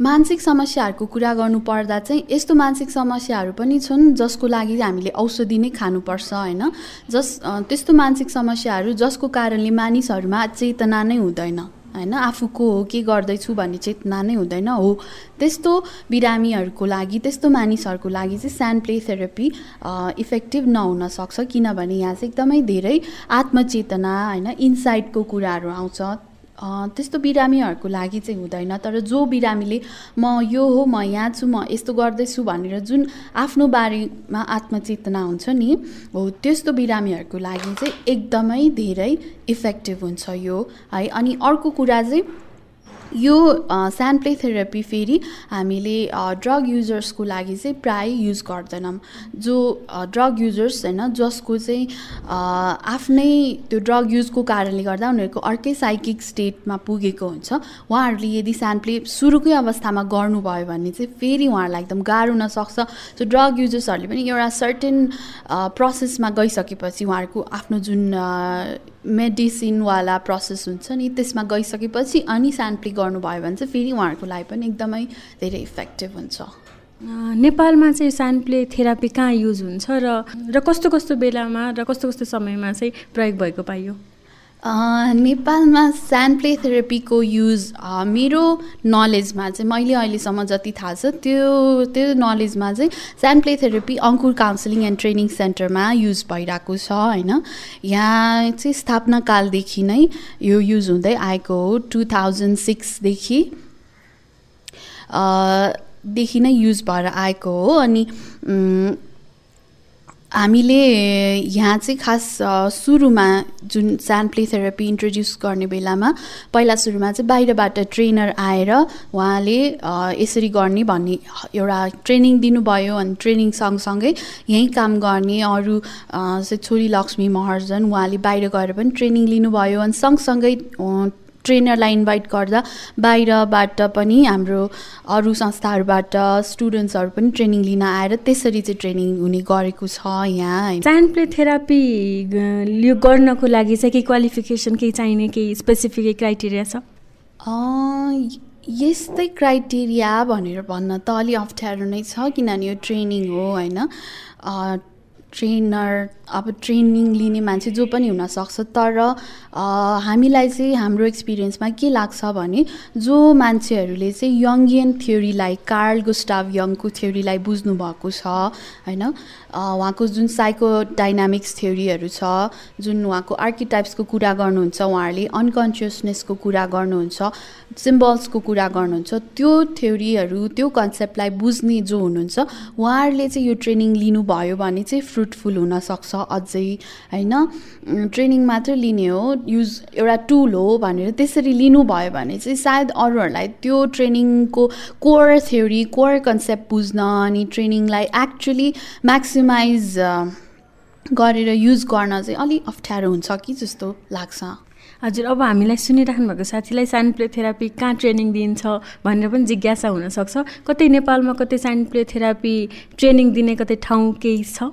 मानसिक समस्याहरूको कुरा गर्नु पर्दा चाहिँ यस्तो मानसिक समस्याहरू पनि छन् जसको लागि हामीले औषधि नै खानुपर्छ होइन? जस त्यस्तो मानसिक समस्याहरू जसको कारणले मानिसहरूमा चेतना नै हुँदैन। होइन आफूको हो के गर्दैछु भन्ने चेतना नै हुँदैन। हो त्यस्तो बिरामीहरूको लागि त्यस्तो मानिसहरूको लागि चाहिँ स्यान्ड प्ले थेरापी इफेक्टिभ नहुन सक्छ। किनभने यहाँ चाहिँ एकदमै धेरै आत्मचेतना होइन इन्साइडको कुराहरू आउँछ। त्यस्तो बिरामीहरूको लागि चाहिँ हुँदैन तर जो बिरामीले म यो हो म यहाँ छु म यस्तो गर्दैछु भनेर जुन आफ्नो बारेमा आत्मचेतना हुन्छ नि हो त्यस्तो बिरामीहरूको लागि चाहिँ एकदमै धेरै इफेक्टिभ हुन्छ यो है। अनि अर्को कुरा चाहिँ यो स्यान्प्ले थेरापी फेरि हामीले ड्रग युजर्सको लागि चाहिँ प्राय युज गर्दैनौँ। जो ड्रग युजर्स होइन जसको चाहिँ आफ्नै त्यो ड्रग युजको कारणले गर्दा उनीहरूको अर्कै साइकिक स्टेटमा पुगेको हुन्छ। उहाँहरूले यदि स्यान्प्ले सुरुकै अवस्थामा गर्नुभयो भने चाहिँ फेरि उहाँहरूलाई एकदम गाह्रो हुनसक्छ सो ड्रग युजर्सहरूले पनि एउटा सर्टेन प्रोसेसमा गइसकेपछि उहाँहरूको आफ्नो जुन मेडिसिनवाला प्रोसेस हुन्छ नि त्यसमा गइसकेपछि अनि स्यान्प्ली गर्नुभयो भने चाहिँ फेरि उहाँहरूको लागि पनि एकदमै धेरै इफेक्टिभ हुन्छ। नेपालमा चाहिँ सानप्ले थेरापी कहाँ युज हुन्छ र र कस्तो कस्तो बेलामा र कस्तो कस्तो समयमा चाहिँ प्रयोग भएको पाइयो? नेपालमा स्यान्ड प्ले थेरापीको युज मेरो नलेजमा चाहिँ मैले अहिलेसम्म जति थाहा छ त्यो त्यो नलेजमा चाहिँ sand play therapy Ankur counselling and training सेन्टरमा युज भइरहेको छ होइन। यहाँ चाहिँ स्थापना कालदेखि नै यो युज हुँदै आएको हो टु थाउजन्ड सिक्सदेखि देखि नै युज भएर आएको हो। अनि हामीले यहाँ चाहिँ खास सुरुमा जुन स्यान्ड प्ले थेरापी इन्ट्रोड्युस गर्ने बेलामा पहिला सुरुमा चाहिँ बाहिरबाट ट्रेनर आएर उहाँले यसरी गर्ने भन्ने एउटा ट्रेनिङ दिनुभयो अनि ट्रेनिङ सँगसँगै यहीँ काम गर्ने अरू छोरी लक्ष्मी महर्जन उहाँले बाहिर गएर पनि ट्रेनिङ लिनुभयो अनि सँगसँगै ट्रेनरलाई इन्भाइट गर्दा बाहिरबाट पनि हाम्रो अरू संस्थाहरूबाट स्टुडेन्ट्सहरू पनि ट्रेनिङ लिन आएर त्यसरी चाहिँ ट्रेनिङ हुने गरेको छ यहाँ चाइल्ड प्ले थेरापी यो गर्नको लागि चाहिँ केही क्वालिफिकेसन केही चाहिने केही स्पेसिफिक क्राइटेरिया छ? यस्तै क्राइटेरिया भनेर भन्न त अलि अप्ठ्यारो नै छ किनभने यो ट्रेनिङ हो होइन। ट्रेनर अब ट्रेनिङ लिने मान्छे जो पनि हुनसक्छ तर हामीलाई चाहिँ हाम्रो एक्सपिरियन्समा के लाग्छ भने जो मान्छेहरूले चाहिँ यङ्गियन थ्योरीलाई कार्ल गुस्टाभ यङको थ्योरीलाई बुझ्नुभएको छ होइन? उहाँको जुन साइको डाइनामिक्स थ्योरीहरू छ जुन उहाँको आर्किटाइप्सको कुरा गर्नुहुन्छ उहाँहरूले अनकन्सियसनेसको कुरा गर्नुहुन्छ सिम्बल्सको कुरा गर्नुहुन्छ त्यो थ्योरीहरू त्यो कन्सेप्टलाई बुझ्ने जो हुनुहुन्छ उहाँहरूले चाहिँ यो ट्रेनिङ लिनुभयो भने चाहिँ फ्रुटफुल हुनसक्छ अझै होइन? ट्रेनिङ मात्र लिने हो युज एउटा टुल हो भनेर त्यसरी लिनुभयो भने चाहिँ सायद अरूहरूलाई त्यो ट्रेनिङको कोर थ्योरी कोर कन्सेप्ट बुझ्न अनि ट्रेनिङलाई एक्चुली म्याक्सिमाइज गरेर युज गर्न चाहिँ अलिक अप्ठ्यारो हुन्छ कि जस्तो लाग्छ। हजुर अब हामीलाई सुनिराख्नु भएको साथीलाई साइन प्ले थेरापी कहाँ ट्रेनिङ दिन्छ भनेर पनि जिज्ञासा हुनसक्छ। कतै नेपालमा कतै साइन प्ले थेरापी ट्रेनिङ दिने कतै ठाउँ केही छ?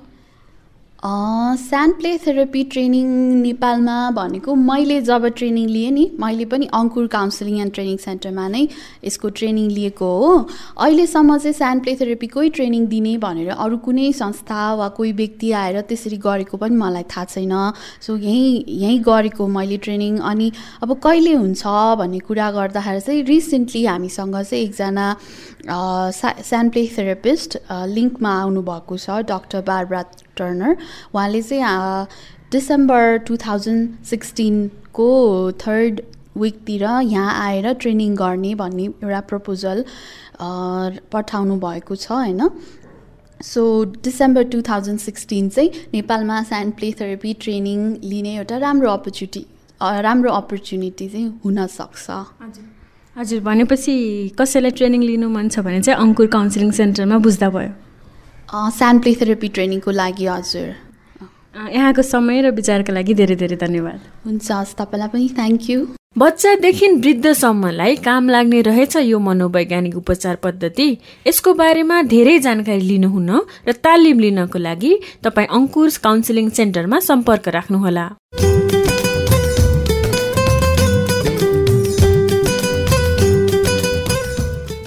स्यान्ड प्ले थेरापी ट्रेनिङ नेपालमा भनेको मैले जब ट्रेनिङ लिएँ नि मैले पनि अङ्कुर काउन्सिलिङ एन्ड ट्रेनिङ सेन्टरमा नै यसको ट्रेनिङ लिएको हो। अहिलेसम्म चाहिँ स्यान्ड प्ले थेरापीकै ट्रेनिङ दिने भनेर अरू कुनै संस्था वा कोही व्यक्ति आएर त्यसरी गरेको पनि मलाई थाहा छैन। सो यहीँ यहीँ गरेको मैले ट्रेनिङ। अनि अब कहिले हुन्छ भन्ने कुरा गर्दाखेरि चाहिँ रिसेन्टली हामीसँग चाहिँ एकजना स्यान्ड प्ले थेरापिस्ट लिङ्कमा आउनुभएको छ डक्टर बारब्रा टर्नर उहाँले चाहिँ डिसेम्बर टु थाउजन्ड सिक्सटिनको थर्ड विकतिर यहाँ आएर ट्रेनिङ गर्ने भन्ने एउटा प्रपोजल पठाउनु भएको छ होइन? So December two thousand sixteen चाहिँ नेपालमा स्यान्ड प्ले थेरापी ट्रेनिङ लिने एउटा राम्रो अपर्च्युनिटी राम्रो अपर्च्युनिटी चाहिँ हुनसक्छ हजुर। भनेपछि कसैलाई ट्रेनिङ लिनु मन छ भने चाहिँ अङ्कुर काउन्सिलिङ सेन्टरमा बुझ्दा भयो। प्ले थेरापी ट्रेनिङको लागि हजुर। यहाँको समय र विचारको लागि धेरै धेरै धन्यवाद। हुन्छ हस् तपाईँलाई पनि थ्याङ्क यू बच्चादेखि वृद्धसम्मलाई काम लाग्ने रहेछ यो मनोवैज्ञानिक उपचार पद्धति। यसको बारेमा धेरै जानकारी लिनुहुन र तालिम लिनको लागि तपाईँ अङ्कुर काउन्सिलिङ सेन्टरमा सम्पर्क राख्नुहोला।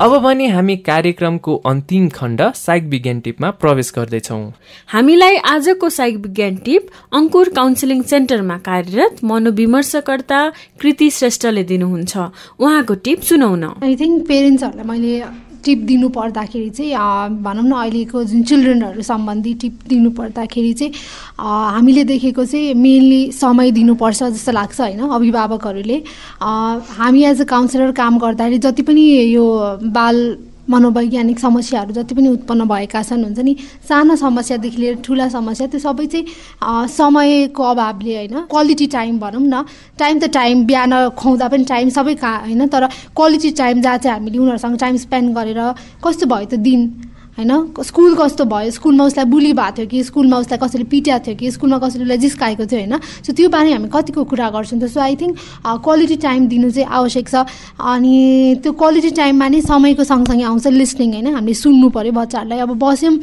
अब भने हामी कार्यक्रमको अन्तिम खण्ड साइक विज्ञान टिपमा प्रवेश गर्दैछौँ। हामीलाई आजको साइक विज्ञान टिप अङ्कुर काउन्सिलिङ सेन्टरमा कार्यरत मनोविमर्शकर्ता कृति श्रेष्ठले दिनुहुन्छ। उहाँको टिप सुनाउन। आई थिङ्क पेरेन्ट्सहरूलाई मैले टिप दिनु पर्दाखेरि चाहिँ भनौँ न अहिलेको जुन चिल्ड्रेनहरू सम्बन्धी टिप दिनु पर्दाखेरि चाहिँ हामीले देखेको चाहिँ मेनली समय दिनुपर्छ जस्तो लाग्छ होइन अभिभावकहरूले। हामी एज अ काउन्सिलर काम गर्दाखेरि जति पनि यो बाल मनोवैज्ञानिक समस्याहरू जति पनि उत्पन्न भएका छन् हुन्छ नि सानो समस्यादेखि लिएर ठुला समस्या त्यो सबै चाहिँ समयको अभावले होइन क्वालिटी टाइम भनौँ न टाइम त टाइम बिहान खुवाउँदा पनि टाइम सबै का होइन तर क्वालिटी टाइम जहाँ चाहिँ हामीले उनीहरूसँग टाइम स्पेन्ड गरेर कस्तो भयो त दिन? होइन? स्कुल कस्तो भयो? स्कुलमा उसलाई बुली भएको थियो कि? स्कुलमा उसलाई कसैले पिट्याएको थियो कि? स्कुलमा कसैले उसलाई जिस्काएको थियो होइन? सो त्यो बारे हामी कतिको कुरा गर्छौँ so I think quality time दिनु चाहिँ आवश्यक छ। अनि त्यो क्वालिटी टाइममा नै समयको सँगसँगै आउँछ लिसनिङ होइन? हामीले सुन्नु पऱ्यो बच्चाहरूलाई। अब बस्यौँ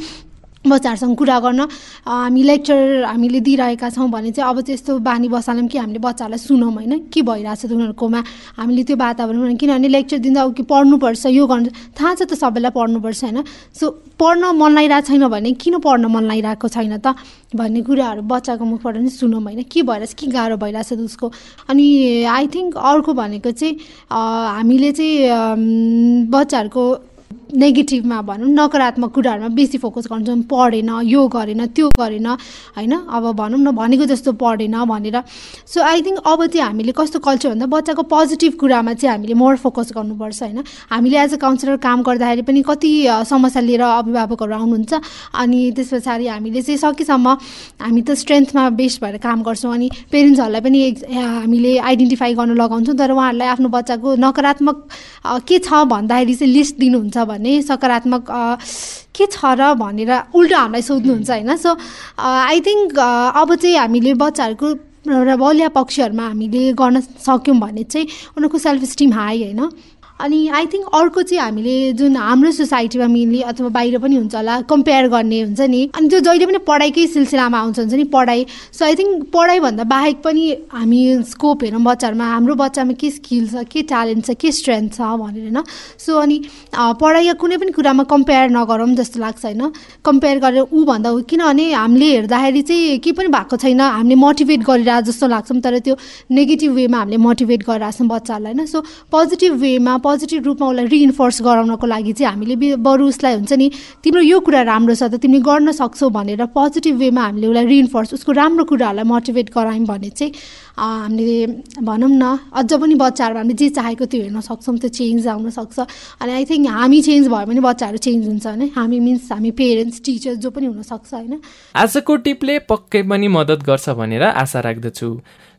बच्चाहरूसँग कुरा गर्न हामी लेक्चर हामीले दिइरहेका छौँ भने चाहिँ अब त्यस्तो बानी बसाल्यौँ कि हामीले बच्चाहरूलाई सुनौँ होइन? के भइरहेछ त उनीहरूकोमा? हामीले त्यो वातावरण किनभने लेक्चर दिँदा कि पढ्नुपर्छ यो गर्नु थाहा छ त सबैलाई पढ्नुपर्छ होइन? सो पढ्न मन लागिरहेको छैन भने किन पढ्न मन लागिरहेको छैन त भन्ने कुराहरू बच्चाको मुखबाट नै सुनौँ होइन? के भइरहेछ के गाह्रो भइरहेछ उसको? अनि आई थिङ्क अर्को भनेको चाहिँ हामीले चाहिँ बच्चाहरूको नेगेटिभमा भनौँ नकारात्मक कुराहरूमा बेसी फोकस गर्छौँ पढेन यो गरेन त्यो गरेन होइन? अब भनौँ न भनेको जस्तो पढेन भनेर। सो आई थिङ्क अब चाहिँ हामीले कस्तो कल्चर भन्दा बच्चाको पोजिटिभ कुरामा चाहिँ हामीले मोर फोकस गर्नुपर्छ होइन? हामीले एज अ काउन्सिलर काम गर्दाखेरि पनि कति समस्या लिएर अभिभावकहरू आउनुहुन्छ अनि त्यस पछाडि हामीले चाहिँ सकेसम्म हामी त स्ट्रेन्थमा बेस्ड भएर काम गर्छौँ अनि पेरेन्ट्सहरूलाई पनि हामीले आइडेन्टिफाई गर्न लगाउँछौँ तर उहाँहरूलाई आफ्नो बच्चाको नकारात्मक के छ भन्दाखेरि चाहिँ लिस्ट दिनुहुन्छ भने सकारात्मक के छ र भनेर उल्टो हामीलाई सोध्नुहुन्छ होइन। सो आई थिङ्क अब चाहिँ हामीले बच्चाहरूको र बलिया पक्षहरूमा हामीले गर्न सक्यौँ भने चाहिँ उनीहरूको सेल्फ स्टिम हाई होइन। अनि आई थिङ्क अर्को चाहिँ हामीले जुन हाम्रो सोसाइटीमा मेनली अथवा बाहिर पनि हुन्छ होला कम्पेयर गर्ने हुन्छ नि। अनि त्यो जहिले पनि पढाइकै सिलसिलामा आउँछ हुन्छ नि पढाइ। सो आई थिङ्क पढाइभन्दा बाहेक पनि हामी स्कोप हेरौँ बच्चाहरूमा हाम्रो बच्चामा के स्किल छ के ट्यालेन्ट छ के स्ट्रेन्थ छ भनेर होइन? सो अनि पढाइ या कुनै पनि कुरामा कम्पेयर नगरौँ जस्तो लाग्छ होइन? कम्पेयर गरेर ऊ भन्दा ऊ किनभने हामीले हेर्दाखेरि चाहिँ के पनि भएको छैन हामीले मोटिभेट गरिरहेको जस्तो लाग्छौँ तर त्यो नेगेटिभ वेमा हामीले मोटिभेट गरिरहेको छौँ बच्चाहरूलाई होइन? सो पोजिटिभ वेमा पोजिटिभ रूपमा उसलाई रिइन्फोर्स गराउनको लागि चाहिँ हामीले बरु उसलाई हुन्छ नि तिम्रो यो कुरा राम्रो छ त तिमीले गर्न सक्छौ भनेर पोजिटिभ वेमा हामीले उसलाई रिइन्फोर्स उसको राम्रो कुराहरूलाई मोटिभेट गरायौँ भने चाहिँ हामीले भनौँ न अझ पनि बच्चाहरू हामीले जे चाहेको त्यो हेर्न सक्छौँ त्यो चेन्ज आउन सक्छ। अनि आई थिङ्क हामी चेन्ज भयो भने बच्चाहरू चेन्ज हुन्छ होइन। हामी मिन्स हामी पेरेन्ट्स टिचर जो पनि हुनसक्छ होइन। आजको टिपले पक्कै पनि मद्दत गर्छ भनेर आशा राख्दछु।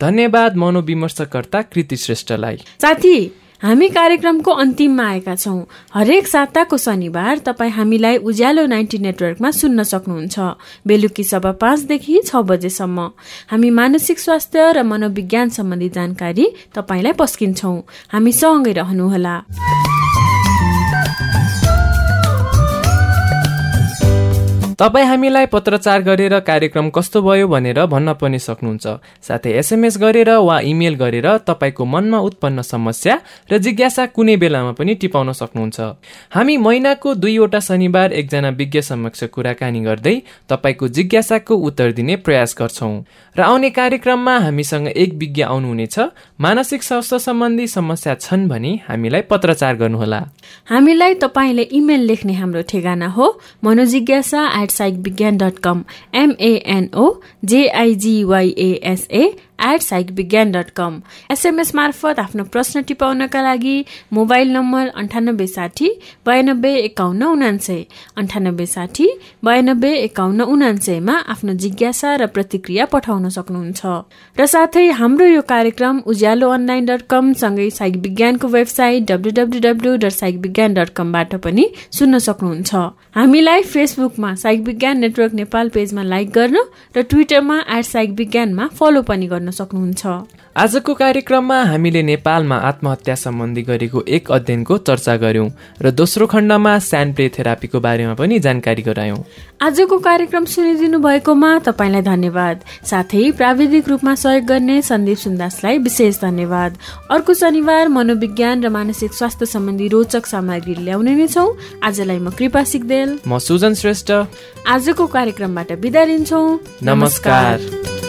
धन्यवाद मनोविमर्शकर्ता कृति श्रेष्ठलाई। साथी हामी कार्यक्रमको अन्तिममा आएका छौँ। हरेक साताको शनिबार तपाईँ हामीलाई उज्यालो नाइन्टी नेटवर्कमा सुन्न सक्नुहुन्छ। बेलुकी सभा पाँचदेखि छ बजेसम्म। हामी मानसिक स्वास्थ्य र मनोविज्ञान सम्बन्धी जानकारी तपाईँलाई पस्किन्छौँ। हामी सँगै रहनुहोला। तपाईँ हामीलाई पत्रचार गरेर कार्यक्रम कस्तो भयो भनेर भन्न पनि सक्नुहुन्छ। साथै एसएमएस गरेर वा इमेल गरेर तपाईँको मनमा उत्पन्न समस्या र जिज्ञासा कुनै बेलामा पनि टिपाउन सक्नुहुन्छ। हामी महिनाको दुईवटा शनिबार एकजना विज्ञ समक्ष कुराकानी गर्दै तपाईँको जिज्ञासाको उत्तर दिने प्रयास गर्छौँ। र आउने कार्यक्रममा हामीसँग एक विज्ञ आउनुहुनेछ। मानसिक स्वास्थ्य सम्बन्धी समस्या छन् भने हामीलाई पत्रचार गर्नुहोला। हामीलाई तपाईँले इमेल लेख्ने हाम्रो ठेगाना हो। Manojigyasa at sitebegan.com m a n o j i g y a s a at psych Bigyan dot com SMS मार्फत आफ्नो प्रश्न टिपाउनका लागि मोबाइल नम्बर अन्ठानब्बे साठी बयानब्बे एकाउन्न उनान्सय अन्ठानब्बे साठी बयानब्बे एकाउन्न उनान्सयमा आफ्नो जिज्ञासा र प्रतिक्रिया पठाउन सक्नुहुन्छ। र साथै हाम्रो यो कार्यक्रम उज्यालो अनलाइन डट कम सँगै साइक विज्ञानको website W W W dot psych Bigyan dot कमबाट पनि सुन्न सक्नुहुन्छ। हामीलाई फेसबुकमा साइक विज्ञान नेटवर्क नेपाल पेजमा लाइक गर्न र ट्विटरमा एट साइक विज्ञानमा फलो पनि गर्न गर्न सक्नुहुन्छ। आजको कार्यक्रममा हामीले नेपालमा आत्महत्या सम्बन्धी गरेको एक अध्ययनको चर्चा गर्यौं र दोस्रो खण्डमा स्यान प्ले थेरापीको बारेमा पनि जानकारी गरायौं। आजको कार्यक्रम सुनिदिनु भएकोमा तपाईँलाई धन्यवाद। साथै प्राविधिक रूपमा सहयोग गर्ने सन्दीप सुन्दासलाई विशेष धन्यवाद। अर्को शनिबार मनोविज्ञान र मानसिक स्वास्थ्य सम्बन्धी रोचक सामग्री ल्याउने नै छौ। आजलाई म कृपा सिक्देल म सुजन श्रेष्ठ। आजको कार्यक्रमबाट बिदा लिन्छौ। नमस्कार।